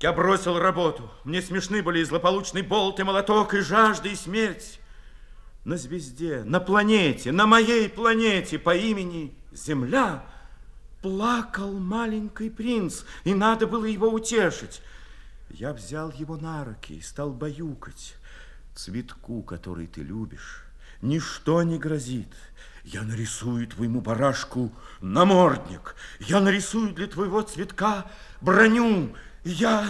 Я бросил работу. Мне смешны были и злополучный болт, и молоток, и жажда, и смерть. На звезде, на планете, на моей планете по имени Земля плакал маленький принц, и надо было его утешить. Я взял его на руки и стал баюкать. Цветку, который ты любишь, ничто не грозит. Я нарисую твоему барашку намордник. Я нарисую для твоего цветка броню. Я...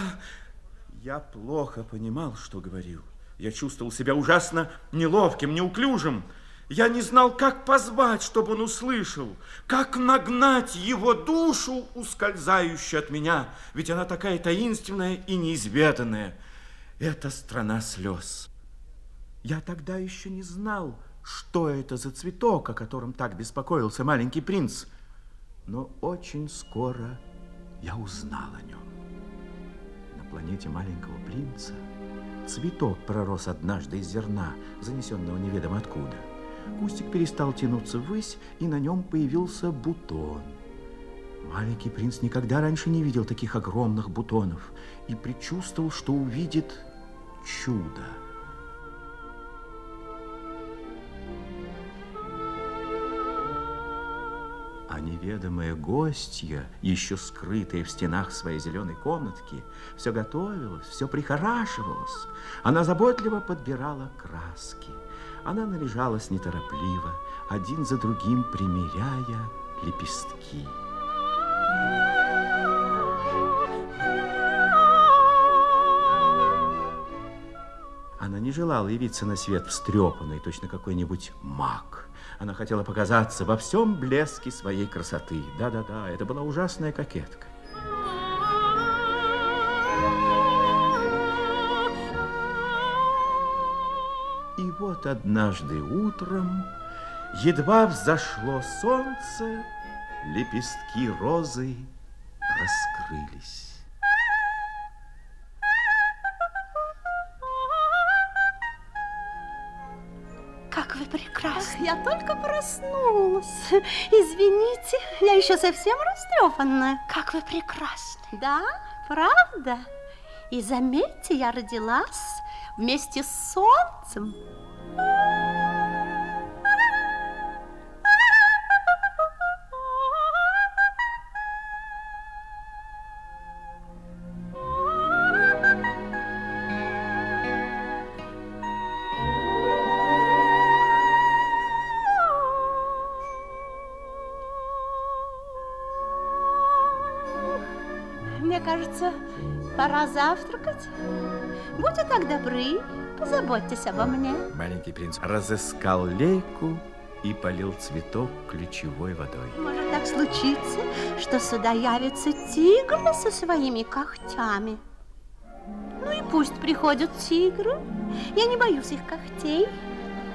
Я плохо понимал, что говорил. Я чувствовал себя ужасно неловким, неуклюжим. Я не знал, как позвать, чтобы он услышал, как нагнать его душу, ускользающую от меня, ведь она такая таинственная и неизведанная. Это страна слез. Я тогда еще не знал, что это за цветок, о котором так беспокоился маленький принц. Но очень скоро я узнал о нем. Планете маленького принца цветок пророс однажды из зерна, занесенного неведомо откуда. Кустик перестал тянуться ввысь, и на нем появился бутон. Маленький принц никогда раньше не видел таких огромных бутонов и предчувствовал, что увидит чудо. Неведомая гостья, еще скрытая в стенах своей зеленой комнатки, все готовилась, все прихорашивалась. Она заботливо подбирала краски. Она наряжалась неторопливо, один за другим примеряя лепестки. Не желала явиться на свет встрепанной, точно какой-нибудь маг. Она хотела показаться во всем блеске своей красоты. Да-да-да, это была ужасная кокетка. И вот однажды утром, едва взошло солнце, лепестки розы раскрылись. Прекрасны. Я только проснулась. Извините, я еще совсем растрепанная. Как вы прекрасны. Да, правда. И заметьте, я родилась вместе с солнцем. Кажется, пора завтракать. Будьте так добры, позаботьтесь обо мне. Маленький принц разыскал лейку и полил цветок ключевой водой. Может так случиться, что сюда явится тигр со своими когтями. Ну и пусть приходят тигры. Я не боюсь их когтей,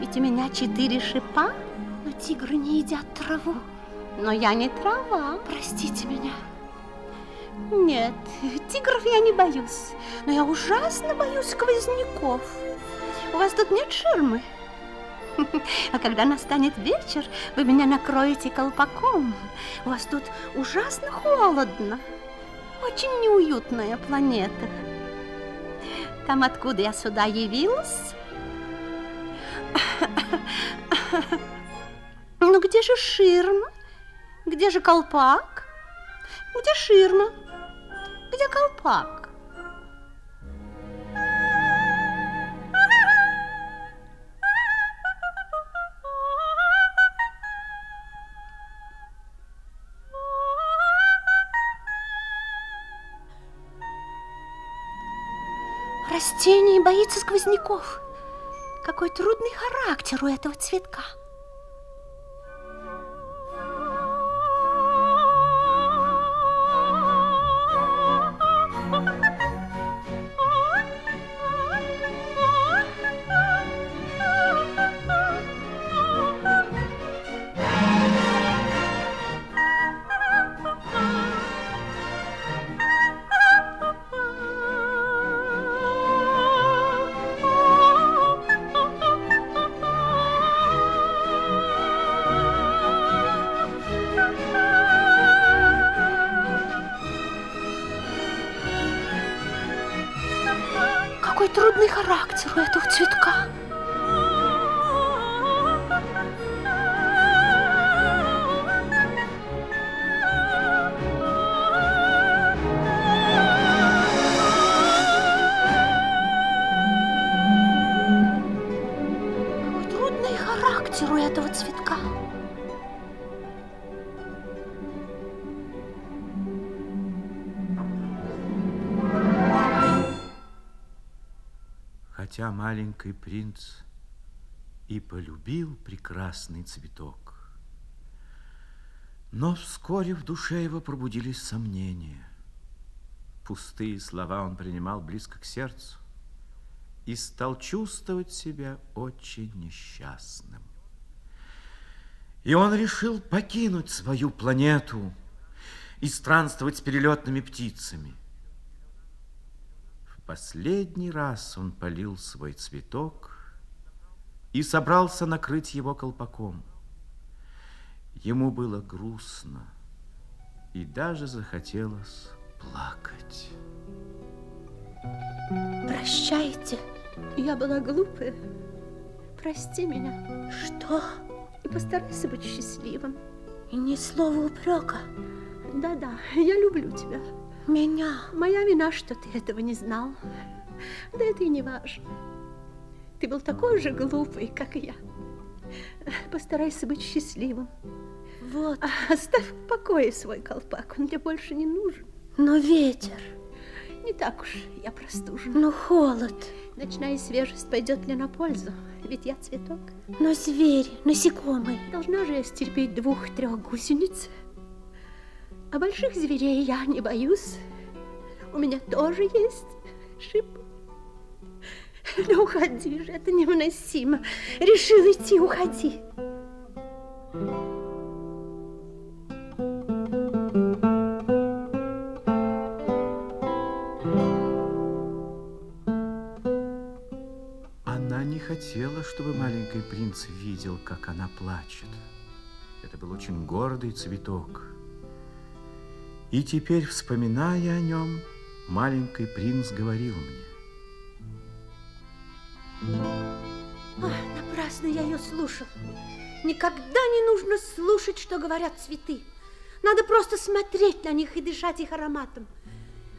ведь у меня четыре шипа. Но тигры не едят траву. Но я не трава. Простите меня. Нет, тигров я не боюсь, но я ужасно боюсь сквозняков. У вас тут нет ширмы? А когда настанет вечер, вы меня накроете колпаком. У вас тут ужасно холодно. Очень неуютная планета. Там, откуда я сюда явилась? Ну, где же ширма? Где же колпак? Где ширма? Где колпак? Растение боится сквозняков. Какой трудный характер у этого цветка. Маленький принц и полюбил прекрасный цветок, но вскоре в душе его пробудились сомнения. Пустые слова он принимал близко к сердцу и стал чувствовать себя очень несчастным. И он решил покинуть свою планету и странствовать с перелетными птицами. Последний раз он полил свой цветок и собрался накрыть его колпаком. Ему было грустно и даже захотелось плакать. Прощайте. Я была глупая. Прости меня. Что? И постарайся быть счастливым. И ни слова упрека. Да-да, я люблю тебя. Меня. Моя вина, что ты этого не знал. Да это и не важно. Ты был такой же глупый, как и я. Постарайся быть счастливым. Вот. Оставь в покое свой колпак, он тебе больше не нужен. Но ветер. Не так уж я простужена. Но холод. Ночная свежесть пойдет мне на пользу, ведь я цветок. Но звери, насекомые. Должна же я стерпеть двух-трех гусениц. А больших зверей я не боюсь. У меня тоже есть шип. Ну, уходи же, это невыносимо. Решил идти, уходи. Она не хотела, чтобы маленький принц видел, как она плачет. Это был очень гордый цветок. И теперь, вспоминая о нем, маленький принц говорил мне. Ах, напрасно я ее слушал. Никогда не нужно слушать, что говорят цветы. Надо просто смотреть на них и дышать их ароматом.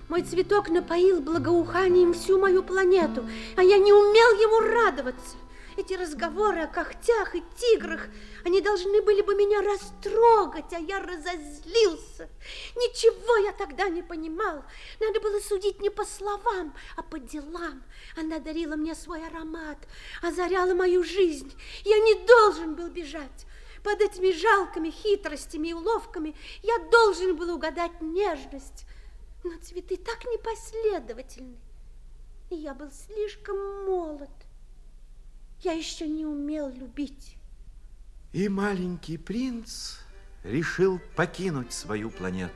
Мой цветок напоил благоуханием всю мою планету, а я не умел ему радоваться. Эти разговоры о когтях и тиграх, они должны были бы меня растрогать, а я разозлился. Ничего я тогда не понимал. Надо было судить не по словам, а по делам. Она дарила мне свой аромат, озаряла мою жизнь. Я не должен был бежать. Под этими жалкими хитростями и уловками я должен был угадать нежность. Но цветы так непоследовательны. И я был слишком молод. Я еще не умел любить. И маленький принц решил покинуть свою планету.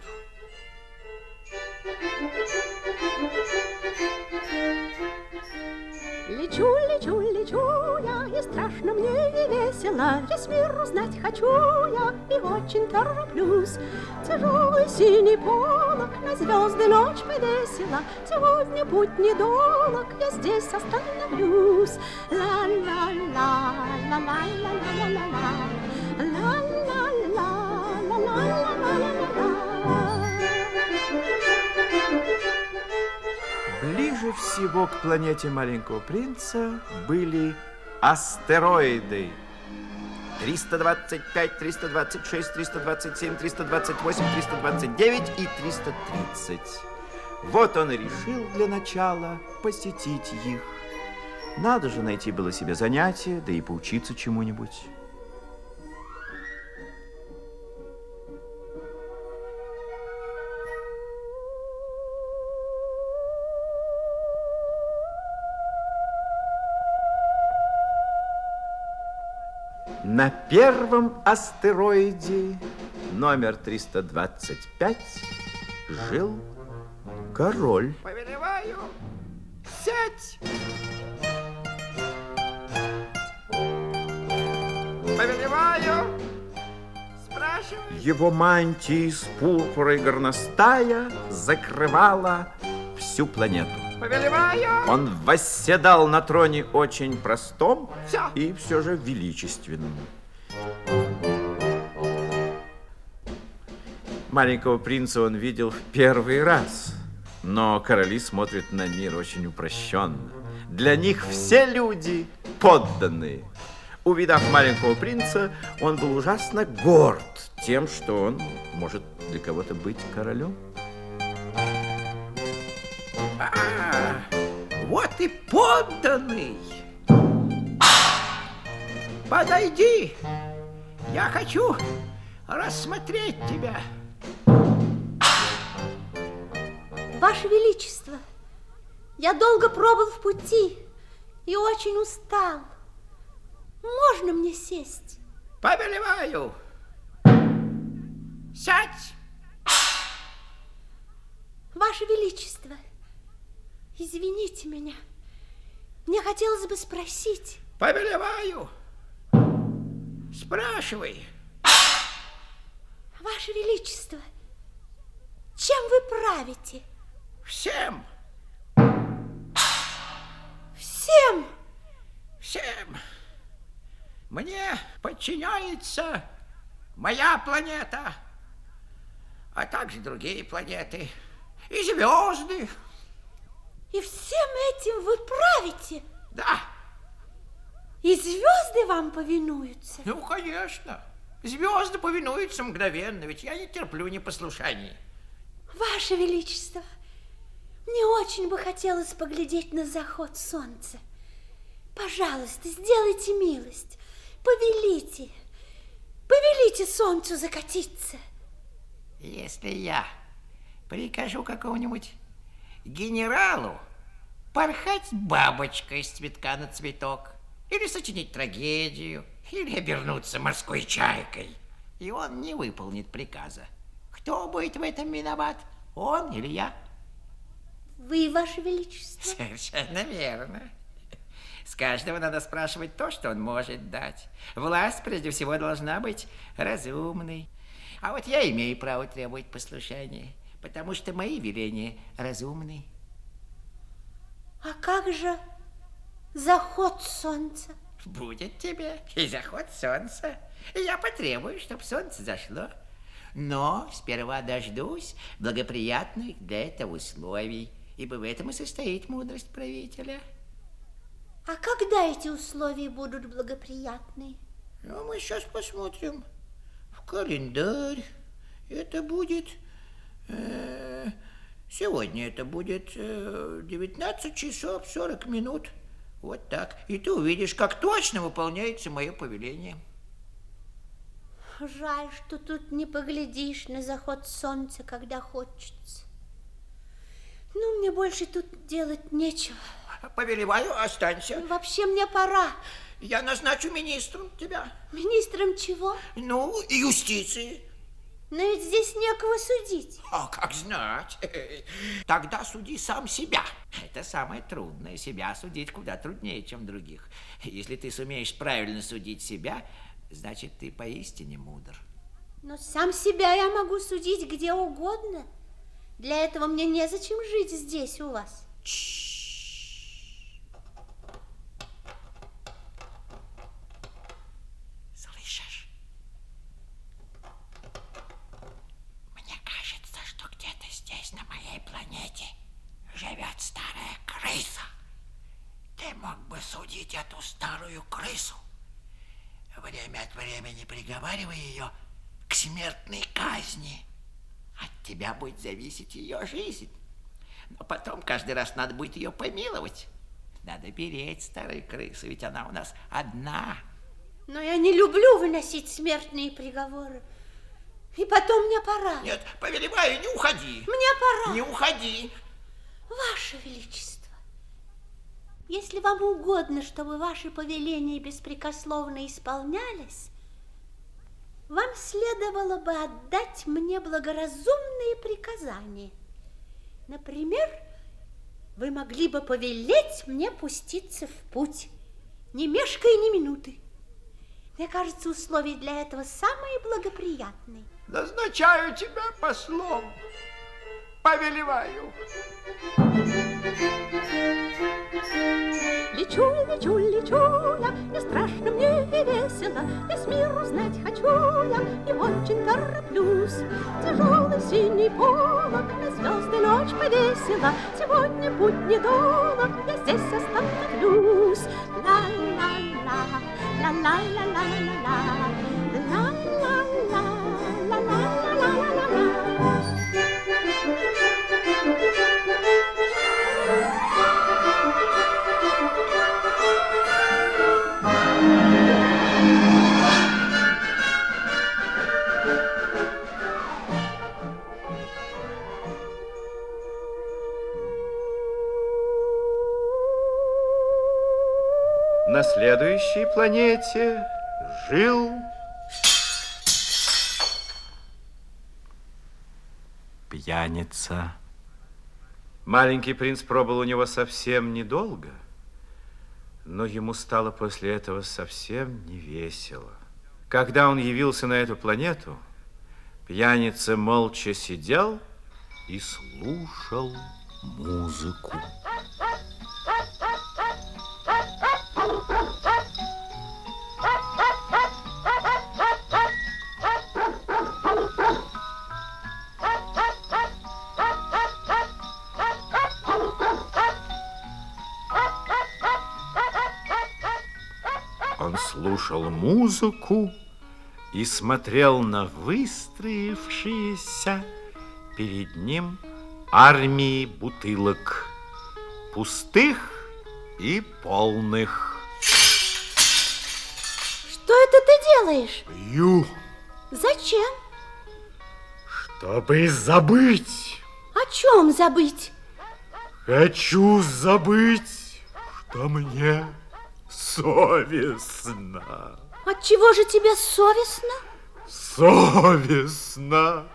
Лечу, лечу, лечу я, и страшно мне и весело. Весь мир узнать хочу я, и очень тороплюсь. Тяжелый синий полок на звезды ночь повесила. Сегодня путь недолог, я здесь остановлюсь. Ла-ла-ла, ла-ла-ла-ла-ла-ла. Ла-ла-ла, Ближе всего к планете маленького принца были астероиды. 325, 326, 327, 328, 329 и 330. Вот он и решил для начала посетить их. Надо же найти было себе занятие, да и поучиться чему-нибудь. На первом астероиде номер 325 жил король. Повелеваю, сядь! Повелеваю, спрашивай. Его мантия из пурпура и горностая закрывала всю планету. Повелеваю. Он восседал на троне очень простом Всё. и все же величественном. Маленького принца он видел в первый раз, но короли смотрят на мир очень упрощенно. Для них все люди подданные. Увидав маленького принца, он был ужасно горд тем, что он может для кого-то быть королем. А, вот и подданный. Подойди. Я хочу рассмотреть тебя. Ваше Величество, я долго пробыл в пути и очень устал. Можно мне сесть? Повелеваю. Сядь. Ваше Величество, извините меня. Мне хотелось бы спросить, Повелеваю. Спрашивай. Ваше Величество, чем вы правите? Всем, Всем! всем. Мне подчиняется моя планета, а также другие планеты и звезды. И всем этим вы правите? Да, И звезды вам повинуются? ну, конечно. Звезды повинуются мгновенно, ведь я не терплю непослушаний. Ваше Величество, мне очень бы хотелось поглядеть на заход солнца. Пожалуйста, сделайте милость, повелите, повелите солнцу закатиться. Если я прикажу какому-нибудь генералу порхать бабочкой с цветка на цветок, или сочинить трагедию, или обернуться морской чайкой, и он не выполнит приказа, кто будет в этом виноват, он или я? Вы, Ваше Величество, Совершенно верно. С каждого надо спрашивать то, что он может дать. Власть, прежде всего, должна быть разумной. А вот я имею право требовать послушания, потому что мои веления разумны. а как же заход солнца? Будет тебе и заход солнца. Я потребую, чтобы солнце зашло. Но сперва дождусь благоприятных для этого условий, ибо в этом и состоит мудрость правителя. А когда эти условия будут благоприятны? Ну, мы сейчас посмотрим в календарь. Это будет... э, сегодня это будет э, 19 часов 40 минут. Вот так. И ты увидишь, как точно выполняется мое повеление. Жаль, что тут не поглядишь на заход солнца, когда хочется. Ну, мне больше тут делать нечего. Повелеваю, останься. Вообще мне пора. Я назначу министром тебя. Министром чего? Ну, и юстиции. Но ведь здесь некого судить. А как знать? Тогда суди сам себя. Это самое трудное. Себя судить куда труднее, чем других. Если ты сумеешь правильно судить себя, значит, ты поистине мудр. Но сам себя я могу судить где угодно. Для этого мне незачем жить здесь у вас. Слышишь? Мне кажется, что где-то здесь, на моей планете, живет старая крыса. Ты мог бы судить эту старую крысу. Время от времени приговаривая ее к смертной казни. От тебя будет зависеть ее жизнь. Но потом каждый раз надо будет ее помиловать. Надо беречь старую крысу, ведь она у нас одна. Но я не люблю выносить смертные приговоры. И потом мне пора. Нет, повелеваю, не уходи. Мне пора. Не уходи. Ваше Величество, если вам угодно, чтобы ваши повеления беспрекословно исполнялись, вам следовало бы отдать мне благоразумные приказания. Например, вы могли бы повелеть мне пуститься в путь, не мешкая ни минуты. Мне кажется, условия для этого самые благоприятные. Назначаю тебя послом. Повелеваю. лечу, лечу, лечу я, и страшно мне и весело, весь мир узнать хочу я, и очень тороплюсь. Тяжелый синий полог на звезды ночь повесила, сегодня путь недолог, я здесь остановлюсь. Ла-ла-ла, ла-ла-ла-ла-ла-ла, следующей планете жил пьяница. Маленький принц пробыл у него совсем недолго, но ему стало после этого совсем не весело. Когда он явился на эту планету, пьяница молча сидел и слушал музыку. Слушал музыку и смотрел на выстроившиеся перед ним армии бутылок, пустых и полных. Что это ты делаешь? Пью, Зачем? чтобы забыть. О чем забыть? Хочу забыть, что мне совестно. От чего же тебе совестно? Совестно,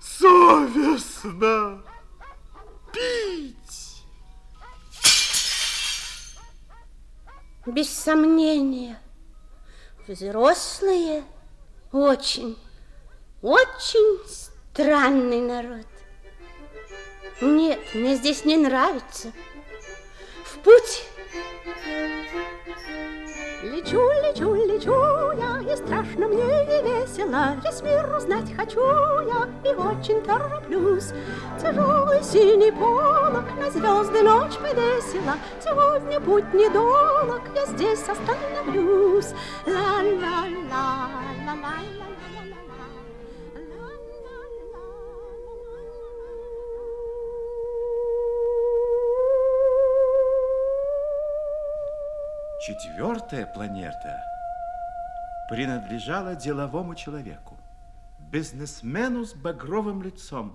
совестно пить. Без сомнения, взрослые очень, очень странный народ. Нет, мне здесь не нравится. В путь! Лечу, лечу, лечу я, и страшно мне и весело, Весь мир узнать хочу я, и очень тороплюсь. Тяжелый синий полог на звезды ночь повесила, Сегодня путь недолог, я здесь остановлюсь. Ла-ла-ла, ла-ла-ла-ла-ла-ла. Четвертая планета принадлежала деловому человеку, бизнесмену с багровым лицом.